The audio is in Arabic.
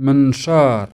منشار